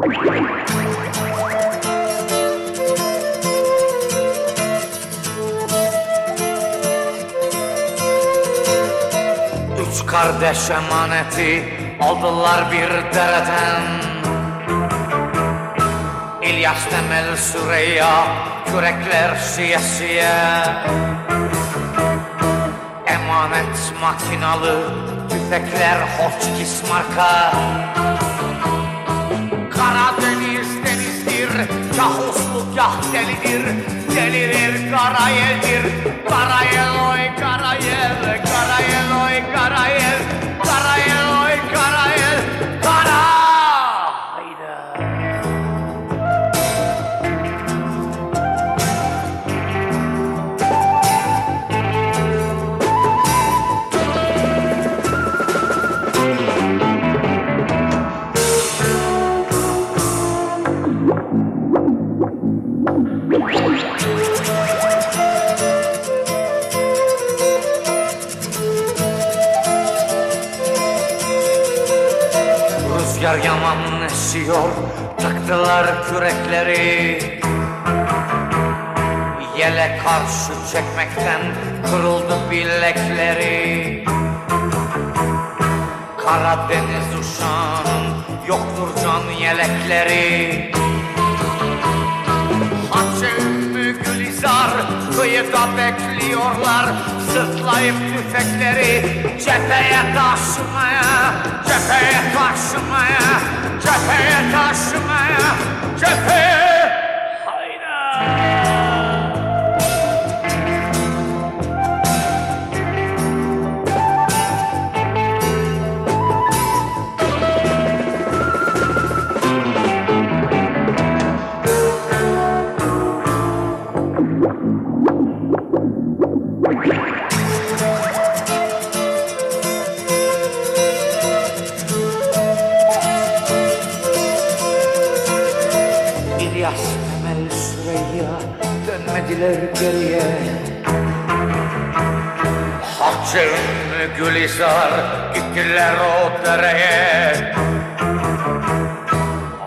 Üç kardeş emaneti aldılar bir dereden. İlyas Temel Süreyya kürekler siyasiye Emanet makinalı tüfekler Hotchkiss marka. Kah uslu kah delidir Delidir karayeldir Karayel oy karayel Karayel Rüzgar yaman esiyor Taktılar kürekleri. Yele karşı çekmekten Kırıldı bilekleri. Karadeniz uşağının Yoktur can yelekleri kıyıda bekliyorlar Sırtlayıp tüfekleri cepheye taşımaya Cepheye taşımaya Cepheye İlyas Temel Süreyya dönmediler geriye. Hacı Ümmü Gülizar gittiler o dereye.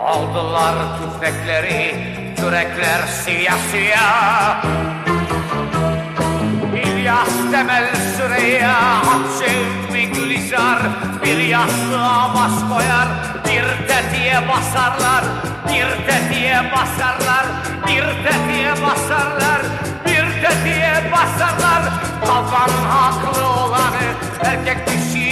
Aldılar tüfekleri, kürekler siyah siyah. İlyas Temel Süreyya Hacı Ümmü Gülizar Bir yastığa baş koyar Bir tetiğe basarlar Bir tetiğe basarlar Bir tetiğe basarlar Bir tetiğe basarlar. Kavganın haklı olanı Erkek dişiyi